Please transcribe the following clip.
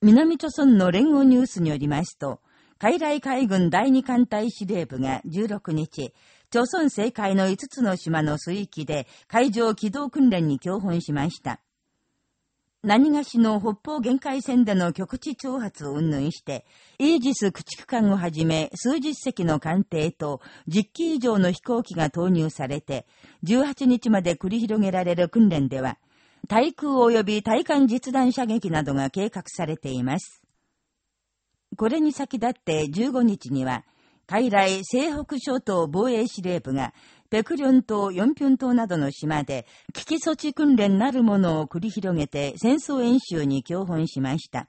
南朝村の連合ニュースによりますと、海来海軍第二艦隊司令部が16日、朝鮮政界の5つの島の水域で海上機動訓練に共本しました。何がしの北方限界線での局地挑発を云々して、イージス駆逐艦をはじめ数十隻の艦艇と10機以上の飛行機が投入されて、18日まで繰り広げられる訓練では、対空及び対艦実弾射撃などが計画されています。これに先立って15日には、海来西北諸島防衛司令部が、ペクリョン島、ヨンピョン島などの島で、危機措置訓練なるものを繰り広げて戦争演習に共本しました。